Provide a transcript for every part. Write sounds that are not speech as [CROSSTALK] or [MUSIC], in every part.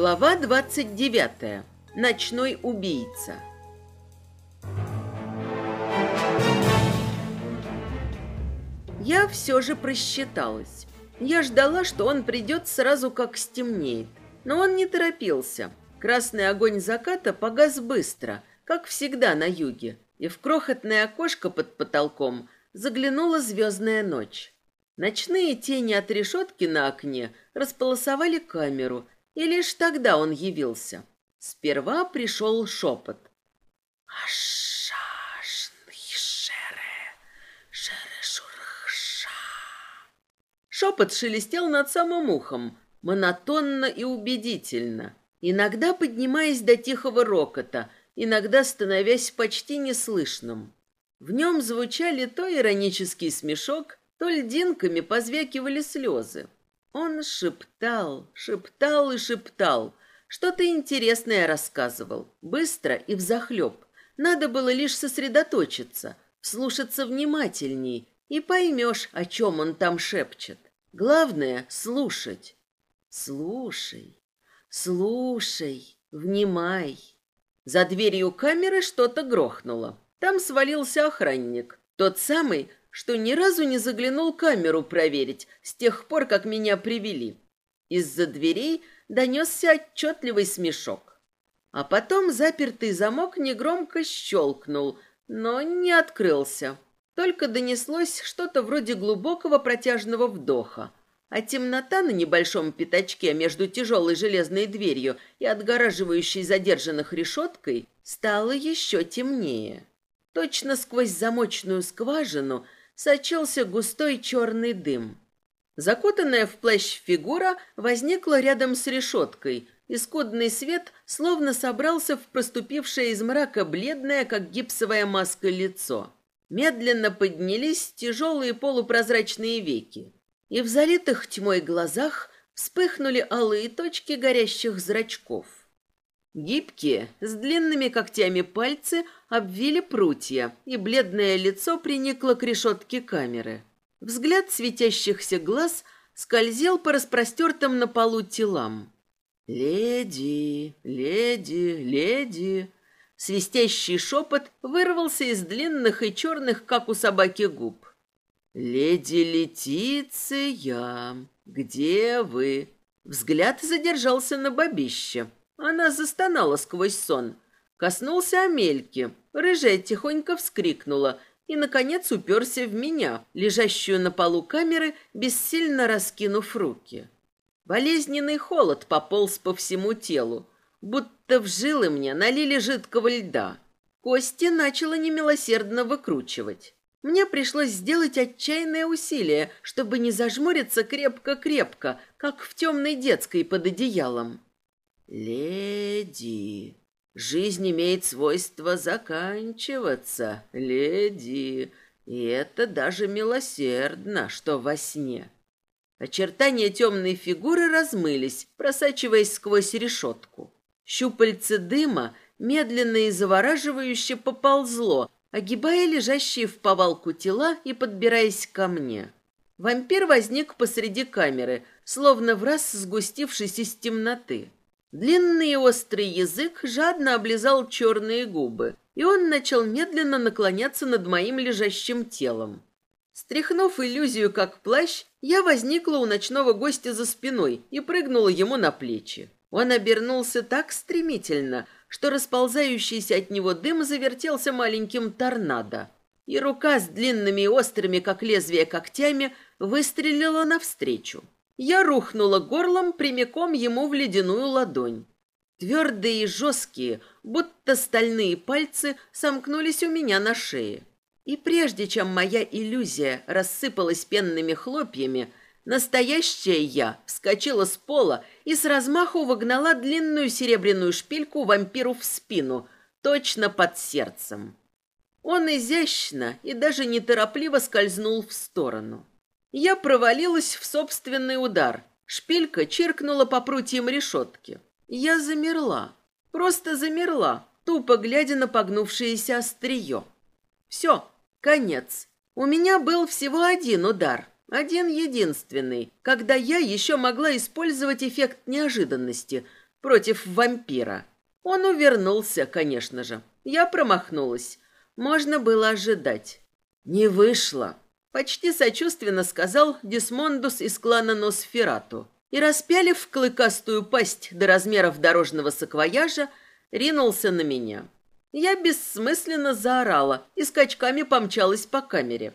Глава 29. Ночной убийца. Я все же просчиталась. Я ждала, что он придет сразу, как стемнеет. Но он не торопился. Красный огонь заката погас быстро, как всегда на юге. И в крохотное окошко под потолком заглянула звездная ночь. Ночные тени от решетки на окне располосовали камеру – и лишь тогда он явился. Сперва пришел шепот. Шепот шелестел над самым ухом, монотонно и убедительно, иногда поднимаясь до тихого рокота, иногда становясь почти неслышным. В нем звучали то иронический смешок, то льдинками позвякивали слезы. Он шептал, шептал и шептал. Что-то интересное рассказывал. Быстро и взахлеб. Надо было лишь сосредоточиться, слушаться внимательней, и поймешь, о чем он там шепчет. Главное — слушать. Слушай, слушай, внимай. За дверью камеры что-то грохнуло. Там свалился охранник, тот самый, что ни разу не заглянул камеру проверить с тех пор, как меня привели. Из-за дверей донесся отчетливый смешок. А потом запертый замок негромко щелкнул, но не открылся. Только донеслось что-то вроде глубокого протяжного вдоха. А темнота на небольшом пятачке между тяжелой железной дверью и отгораживающей задержанных решеткой стала еще темнее. Точно сквозь замочную скважину – сочился густой черный дым. Закутанная в плащ фигура возникла рядом с решеткой, и скудный свет словно собрался в проступившее из мрака бледное, как гипсовая маска, лицо. Медленно поднялись тяжелые полупрозрачные веки, и в залитых тьмой глазах вспыхнули алые точки горящих зрачков. Гибкие, с длинными когтями пальцы обвили прутья, и бледное лицо приникло к решетке камеры. Взгляд светящихся глаз скользил по распростертым на полу телам. «Леди, леди, леди!» Свистящий шепот вырвался из длинных и черных, как у собаки, губ. «Леди Летиция, где вы?» Взгляд задержался на бабище. Она застонала сквозь сон. Коснулся Амельки. Рыжая тихонько вскрикнула и, наконец, уперся в меня, лежащую на полу камеры, бессильно раскинув руки. Болезненный холод пополз по всему телу, будто в жилы мне налили жидкого льда. Кости начала немилосердно выкручивать. Мне пришлось сделать отчаянное усилие, чтобы не зажмуриться крепко-крепко, как в темной детской под одеялом. «Леди, жизнь имеет свойство заканчиваться, леди, и это даже милосердно, что во сне». Очертания темной фигуры размылись, просачиваясь сквозь решетку. Щупальце дыма медленно и завораживающе поползло, огибая лежащие в повалку тела и подбираясь ко мне. Вампир возник посреди камеры, словно в раз сгустившись из темноты. Длинный и острый язык жадно облизал черные губы, и он начал медленно наклоняться над моим лежащим телом. Стряхнув иллюзию как плащ, я возникла у ночного гостя за спиной и прыгнула ему на плечи. Он обернулся так стремительно, что расползающийся от него дым завертелся маленьким торнадо. И рука с длинными и острыми, как лезвие, когтями выстрелила навстречу. Я рухнула горлом прямиком ему в ледяную ладонь. Твердые и жесткие, будто стальные пальцы сомкнулись у меня на шее. И прежде чем моя иллюзия рассыпалась пенными хлопьями, настоящая я вскочила с пола и с размаху вогнала длинную серебряную шпильку вампиру в спину, точно под сердцем. Он изящно и даже неторопливо скользнул в сторону. Я провалилась в собственный удар. Шпилька чиркнула по прутьям решетки. Я замерла. Просто замерла, тупо глядя на погнувшееся острие. Все, конец. У меня был всего один удар. Один единственный, когда я еще могла использовать эффект неожиданности против вампира. Он увернулся, конечно же. Я промахнулась. Можно было ожидать. Не вышло. Почти сочувственно сказал Дисмондус из клана Носферату. И распялив клыкастую пасть до размеров дорожного саквояжа, ринулся на меня. Я бессмысленно заорала и скачками помчалась по камере.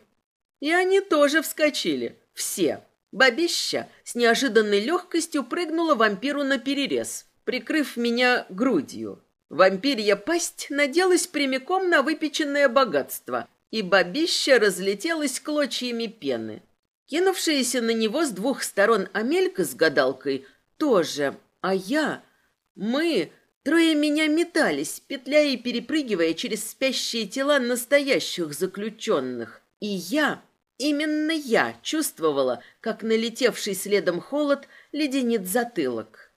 И они тоже вскочили. Все. Бабища с неожиданной легкостью прыгнула вампиру на перерез, прикрыв меня грудью. Вампирья пасть наделась прямиком на выпеченное богатство, и бабища разлетелось клочьями пены. Кинувшаяся на него с двух сторон Амелька с гадалкой тоже, а я... Мы... Трое меня метались, петляя и перепрыгивая через спящие тела настоящих заключенных. И я, именно я, чувствовала, как налетевший следом холод леденит затылок.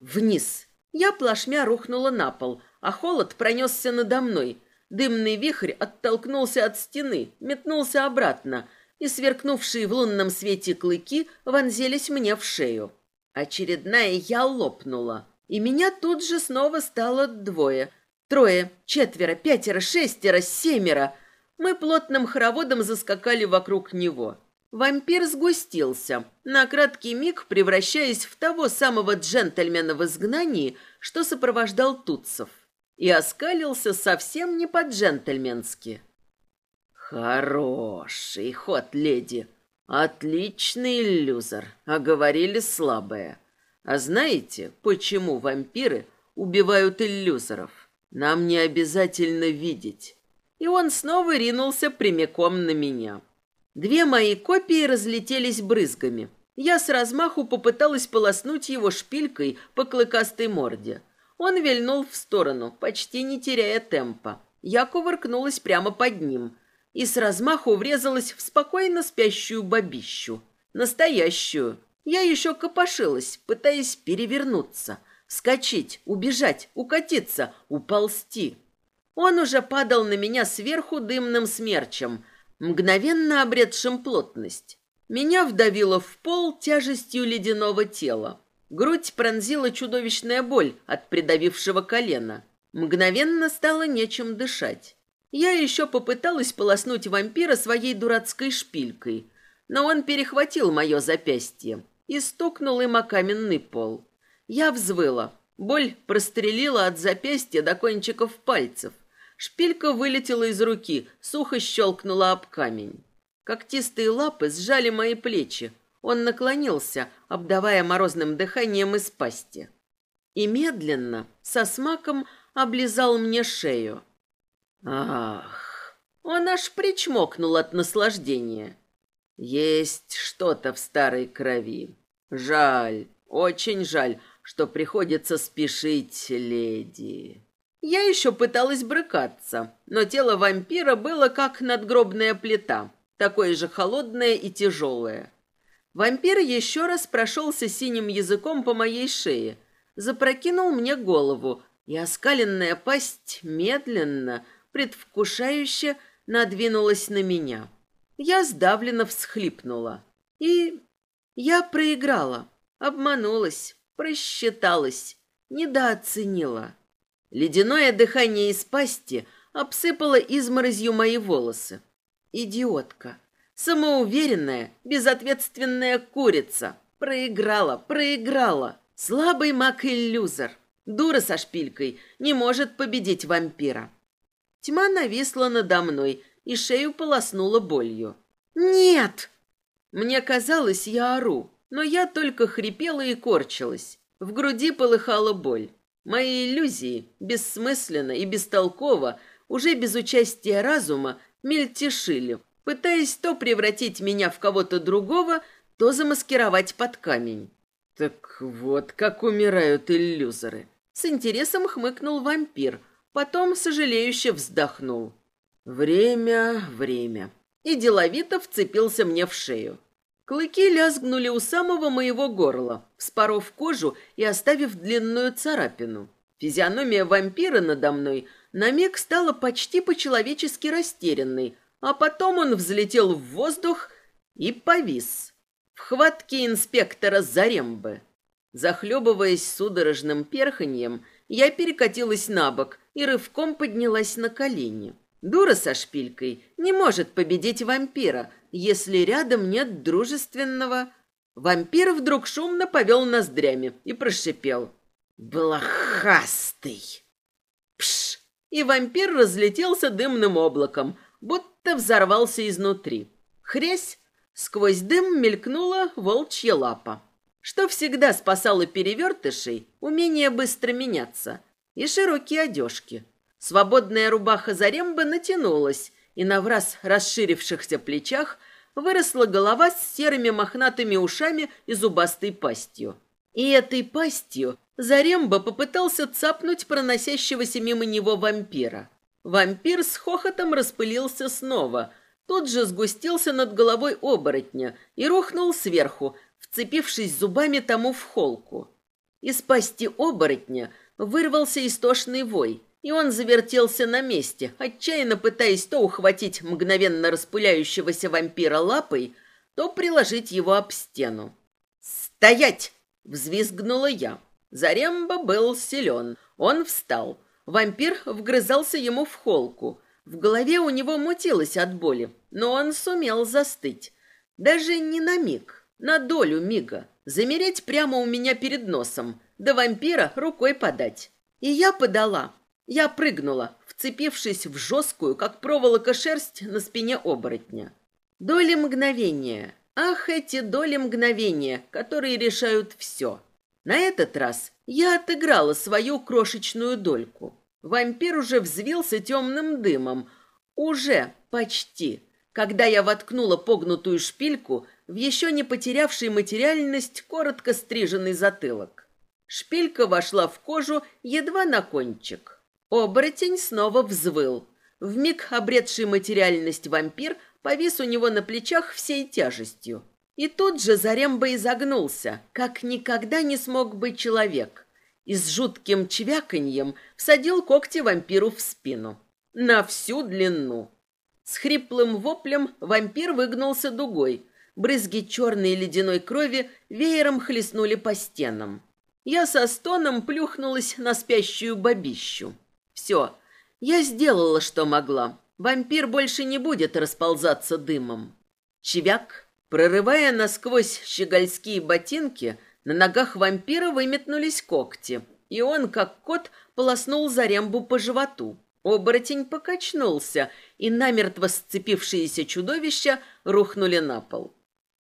Вниз. Я плашмя рухнула на пол, а холод пронесся надо мной, Дымный вихрь оттолкнулся от стены, метнулся обратно, и сверкнувшие в лунном свете клыки вонзились мне в шею. Очередная я лопнула, и меня тут же снова стало двое. Трое, четверо, пятеро, шестеро, семеро. Мы плотным хороводом заскакали вокруг него. Вампир сгустился, на краткий миг превращаясь в того самого джентльмена в изгнании, что сопровождал Тутцев и оскалился совсем не по-джентльменски. «Хороший ход, леди! Отличный иллюзор, а говорили слабое. А знаете, почему вампиры убивают иллюзоров? Нам не обязательно видеть». И он снова ринулся прямиком на меня. Две мои копии разлетелись брызгами. Я с размаху попыталась полоснуть его шпилькой по клыкастой морде – он вильнул в сторону, почти не теряя темпа. Я кувыркнулась прямо под ним и с размаху врезалась в спокойно спящую бабищу. Настоящую. Я еще копошилась, пытаясь перевернуться, вскочить, убежать, укатиться, уползти. Он уже падал на меня сверху дымным смерчем, мгновенно обретшим плотность. Меня вдавило в пол тяжестью ледяного тела. Грудь пронзила чудовищная боль от придавившего колена. Мгновенно стало нечем дышать. Я еще попыталась полоснуть вампира своей дурацкой шпилькой, но он перехватил мое запястье и стукнул им о каменный пол. Я взвыла. Боль прострелила от запястья до кончиков пальцев. Шпилька вылетела из руки, сухо щелкнула об камень. Когтистые лапы сжали мои плечи, он наклонился, обдавая морозным дыханием из пасти. И медленно, со смаком, облизал мне шею. Ах! Он аж причмокнул от наслаждения. Есть что-то в старой крови. Жаль, очень жаль, что приходится спешить, леди. Я еще пыталась брыкаться, но тело вампира было как надгробная плита, такое же холодное и тяжелое. Вампир еще раз прошелся синим языком по моей шее, запрокинул мне голову, и оскаленная пасть медленно, предвкушающе надвинулась на меня. Я сдавленно всхлипнула. И я проиграла, обманулась, просчиталась, недооценила. Ледяное дыхание из пасти обсыпало изморозью мои волосы. Идиотка. Самоуверенная, безответственная курица. Проиграла, проиграла. Слабый маг-иллюзор. Дура со шпилькой не может победить вампира. Тьма нависла надо мной и шею полоснула болью. «Нет!» Мне казалось, я ору, но я только хрипела и корчилась. В груди полыхала боль. Мои иллюзии, бессмысленно и бестолково, уже без участия разума, мельтешили, пытаясь то превратить меня в кого-то другого, то замаскировать под камень. Так вот, как умирают иллюзоры. С интересом хмыкнул вампир, потом сожалеюще вздохнул. Время, время. И деловито вцепился мне в шею. Клыки лязгнули у самого моего горла, вспоров кожу и оставив длинную царапину. Физиономия вампира надо мной на миг стала почти по-человечески растерянной, а потом он взлетел в воздух и повис. В хватке инспектора Зарембы. Захлебываясь судорожным перханьем, я перекатилась на бок и рывком поднялась на колени. Дура со шпилькой не может победить вампира, если рядом нет дружественного... Вампир вдруг шумно повел ноздрями и прошипел. «Блохастый!» Пш! И вампир разлетелся дымным облаком, будто взорвался изнутри. Хресь! Сквозь дым мелькнула волчья лапа. Что всегда спасало перевертышей, умение быстро меняться и широкие одежки. Свободная рубаха Заремба натянулась, и на враз расширившихся плечах выросла голова с серыми мохнатыми ушами и зубастой пастью. И этой пастью Заремба попытался цапнуть проносящегося мимо него вампира. Вампир с хохотом распылился снова. Тот же сгустился над головой оборотня и рухнул сверху, вцепившись зубами тому в холку. Из пасти оборотня вырвался истошный вой, и он завертелся на месте, отчаянно пытаясь то ухватить мгновенно распыляющегося вампира лапой, то приложить его об стену. «Стоять!» — взвизгнула я. Заремба был силен. Он встал — Вампир вгрызался ему в холку. В голове у него мутилось от боли, но он сумел застыть. Даже не на миг, на долю мига. Замереть прямо у меня перед носом, Да вампира рукой подать. И я подала. Я прыгнула, вцепившись в жесткую, как проволока, шерсть на спине оборотня. Доли мгновения. Ах, эти доли мгновения, которые решают все. На этот раз я отыграла свою крошечную дольку. Вампир уже взвился темным дымом. Уже почти. Когда я воткнула погнутую шпильку в еще не потерявший материальность коротко стриженный затылок. Шпилька вошла в кожу едва на кончик. Оборотень снова взвыл. Вмиг обретший материальность вампир повис у него на плечах всей тяжестью. И тут же Заремба изогнулся, как никогда не смог быть человек, и с жутким чвяканьем всадил когти вампиру в спину. На всю длину. С хриплым воплем вампир выгнулся дугой. Брызги черной ледяной крови веером хлестнули по стенам. Я со стоном плюхнулась на спящую бабищу. Все, я сделала, что могла. Вампир больше не будет расползаться дымом. Чевяк Прорывая насквозь щегольские ботинки, на ногах вампира выметнулись когти, и он, как кот, полоснул Зарембу по животу. Оборотень покачнулся, и намертво сцепившиеся чудовища рухнули на пол.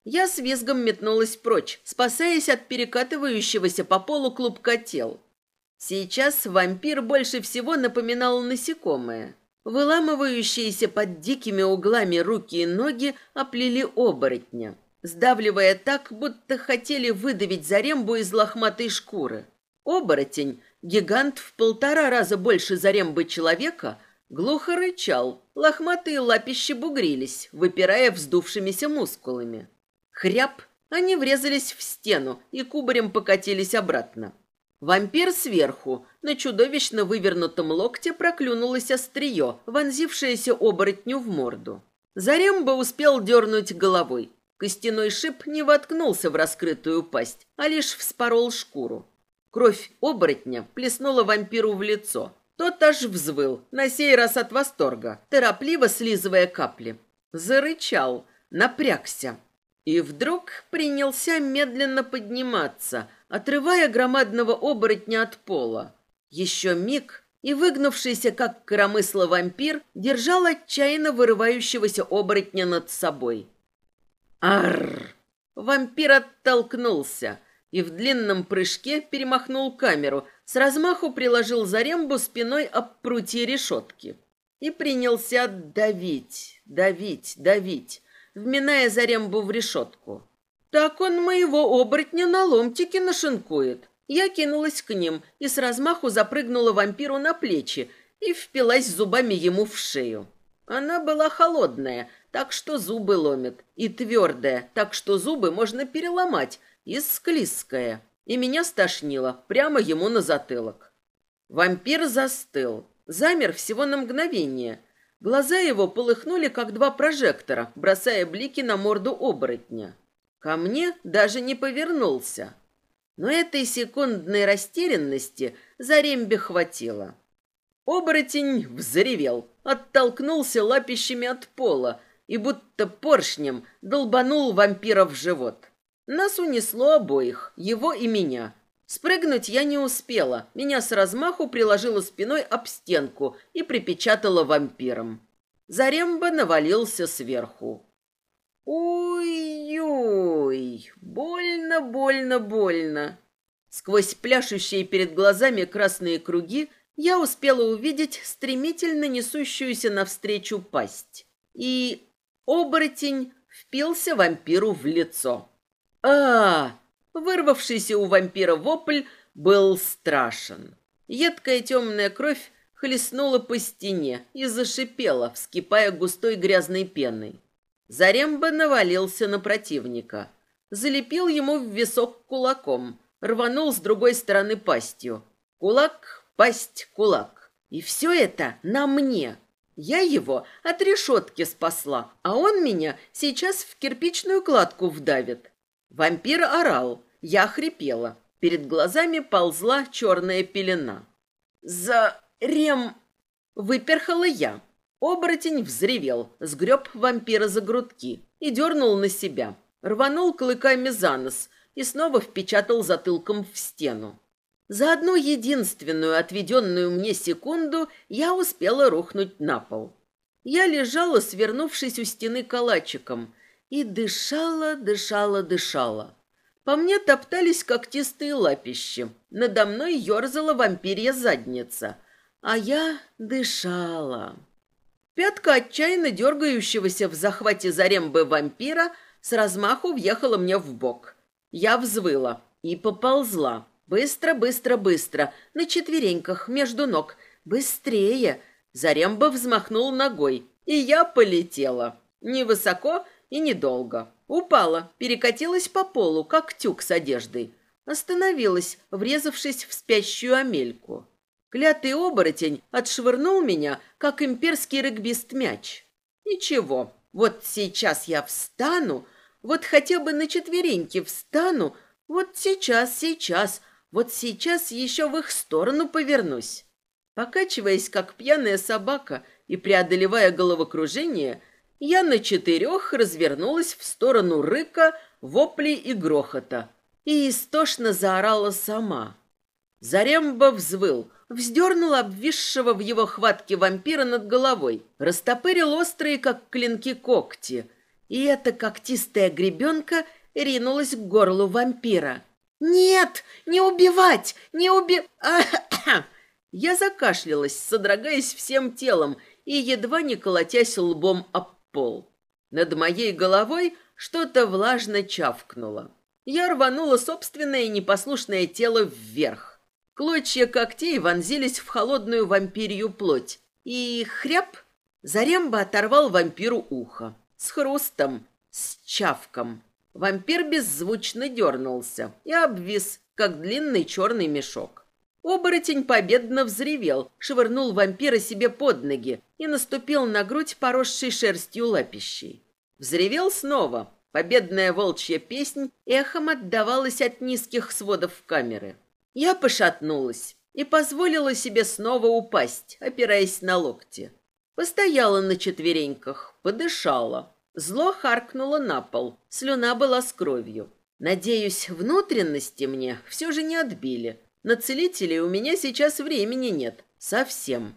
Я с визгом метнулась прочь, спасаясь от перекатывающегося по полу клубка тел. Сейчас вампир больше всего напоминал насекомое — Выламывающиеся под дикими углами руки и ноги оплели оборотня, сдавливая так, будто хотели выдавить зарембу из лохматой шкуры. Оборотень, гигант в полтора раза больше зарембы человека, глухо рычал, лохматые лапищи бугрились, выпирая вздувшимися мускулами. Хряп. они врезались в стену и кубарем покатились обратно. Вампир сверху, на чудовищно вывернутом локте проклюнулось острие, вонзившееся оборотню в морду. Заремба успел дернуть головой. Костяной шип не воткнулся в раскрытую пасть, а лишь вспорол шкуру. Кровь оборотня плеснула вампиру в лицо. Тот аж взвыл, на сей раз от восторга, торопливо слизывая капли. Зарычал, напрягся. И вдруг принялся медленно подниматься – отрывая громадного оборотня от пола. Еще миг, и выгнувшийся, как коромысло вампир, держал отчаянно вырывающегося оборотня над собой. Арр! Вампир оттолкнулся и в длинном прыжке перемахнул камеру, с размаху приложил зарембу спиной об прутье решетки и принялся давить, давить, давить, вминая зарембу в решетку. Так он моего оборотня на ломтики нашинкует. Я кинулась к ним и с размаху запрыгнула вампиру на плечи и впилась зубами ему в шею. Она была холодная, так что зубы ломит, и твердая, так что зубы можно переломать, и склизкая. И меня стошнило прямо ему на затылок. Вампир застыл, замер всего на мгновение. Глаза его полыхнули, как два прожектора, бросая блики на морду оборотня. Ко мне даже не повернулся. Но этой секундной растерянности Зарембе хватило. Оборотень взревел, оттолкнулся лапищами от пола и будто поршнем долбанул вампира в живот. Нас унесло обоих, его и меня. Спрыгнуть я не успела, меня с размаху приложило спиной об стенку и припечатало вампиром. Заремба навалился сверху. Ой-ой, больно, больно, больно. Сквозь пляшущие перед глазами красные круги я успела увидеть стремительно несущуюся навстречу пасть. И оборотень впился вампиру в лицо. а, -а, -а Вырвавшийся у вампира вопль был страшен. Едкая темная кровь хлестнула по стене и зашипела, вскипая густой грязной пеной. Заремба навалился на противника. Залепил ему в висок кулаком, рванул с другой стороны пастью. Кулак, пасть, кулак. И все это на мне. Я его от решетки спасла, а он меня сейчас в кирпичную кладку вдавит. Вампир орал, я хрипела. Перед глазами ползла черная пелена. «За рем!» — выперхала я. Оборотень взревел, сгреб вампира за грудки и дернул на себя. Рванул клыками за нос и снова впечатал затылком в стену. За одну единственную отведенную мне секунду я успела рухнуть на пол. Я лежала, свернувшись у стены калачиком, и дышала, дышала, дышала. По мне топтались когтистые лапищи, надо мной ерзала вампирья задница, а я дышала. Пятка отчаянно дергающегося в захвате за рембы вампира с размаху въехала мне в бок. Я взвыла и поползла. Быстро, быстро, быстро, на четвереньках, между ног. Быстрее! Заремба взмахнул ногой, и я полетела. Невысоко и недолго. Упала, перекатилась по полу, как тюк с одеждой. Остановилась, врезавшись в спящую амельку. Клятый оборотень отшвырнул меня, как имперский регбист-мяч. Ничего, вот сейчас я встану, вот хотя бы на четвереньки встану, вот сейчас, сейчас, вот сейчас еще в их сторону повернусь. Покачиваясь, как пьяная собака, и преодолевая головокружение, я на четырех развернулась в сторону рыка, воплей и грохота. И истошно заорала сама. Заремба взвыл — вздернул обвисшего в его хватке вампира над головой, растопырил острые, как клинки, когти. И эта когтистая гребенка ринулась к горлу вампира. «Нет, не убивать! Не уби...» [COUGHS] Я закашлялась, содрогаясь всем телом и едва не колотясь лбом об пол. Над моей головой что-то влажно чавкнуло. Я рванула собственное непослушное тело вверх. Клочья когтей вонзились в холодную вампирью плоть, и хряп Заремба оторвал вампиру ухо. С хрустом, с чавком. Вампир беззвучно дернулся и обвис, как длинный черный мешок. Оборотень победно взревел, швырнул вампира себе под ноги и наступил на грудь, поросшей шерстью лапищей. Взревел снова. Победная волчья песнь эхом отдавалась от низких сводов камеры. Я пошатнулась и позволила себе снова упасть, опираясь на локти. Постояла на четвереньках, подышала. Зло харкнуло на пол, слюна была с кровью. Надеюсь, внутренности мне все же не отбили. На целителей у меня сейчас времени нет, совсем.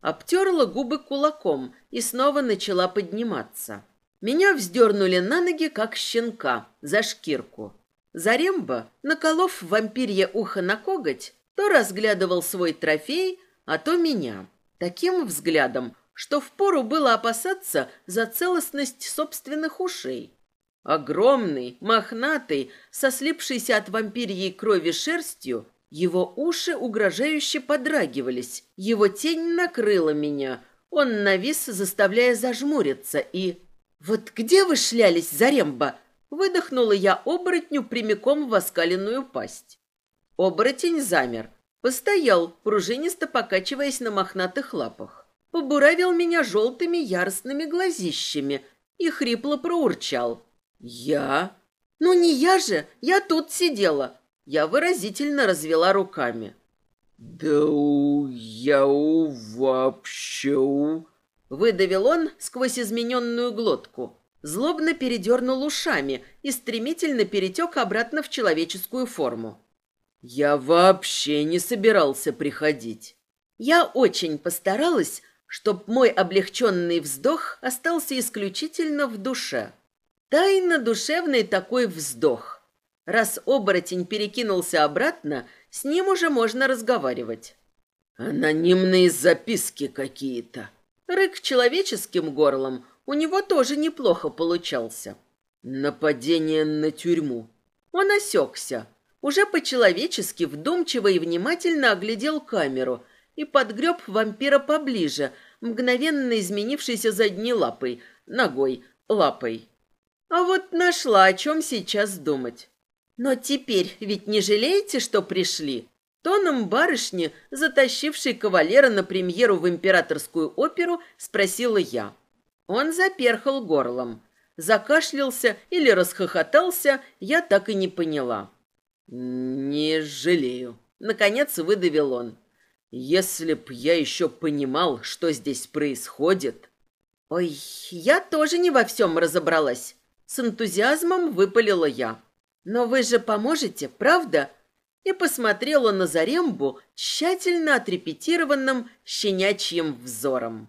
Обтерла губы кулаком и снова начала подниматься. Меня вздернули на ноги, как щенка, за шкирку. Заремба, наколов вампирье ухо на коготь, то разглядывал свой трофей, а то меня. Таким взглядом, что впору было опасаться за целостность собственных ушей. Огромный, мохнатый, со слипшейся от вампирьей крови шерстью, его уши угрожающе подрагивались, его тень накрыла меня, он навис, заставляя зажмуриться, и... «Вот где вы шлялись, Заремба?» Выдохнула я оборотню прямиком в оскаленную пасть. Оборотень замер, постоял, пружинисто покачиваясь на мохнатых лапах. Побуравил меня желтыми яростными глазищами и хрипло проурчал. «Я?» «Ну не я же, я тут сидела!» Я выразительно развела руками. «Да у, я у, вообще у...» Выдавил он сквозь измененную глотку злобно передернул ушами и стремительно перетек обратно в человеческую форму. «Я вообще не собирался приходить». Я очень постаралась, чтоб мой облегченный вздох остался исключительно в душе. Тайно душевный такой вздох. Раз оборотень перекинулся обратно, с ним уже можно разговаривать. «Анонимные записки какие-то». Рык человеческим горлом – у него тоже неплохо получался. Нападение на тюрьму. Он осекся. Уже по-человечески вдумчиво и внимательно оглядел камеру и подгреб вампира поближе, мгновенно изменившейся задней лапой, ногой, лапой. А вот нашла, о чем сейчас думать. Но теперь ведь не жалеете, что пришли? Тоном барышни, затащившей кавалера на премьеру в императорскую оперу, спросила я. Он заперхал горлом, закашлялся или расхохотался, я так и не поняла. «Не жалею», — наконец выдавил он. «Если б я еще понимал, что здесь происходит...» «Ой, я тоже не во всем разобралась», — с энтузиазмом выпалила я. «Но вы же поможете, правда?» И посмотрела на Зарембу тщательно отрепетированным щенячьим взором.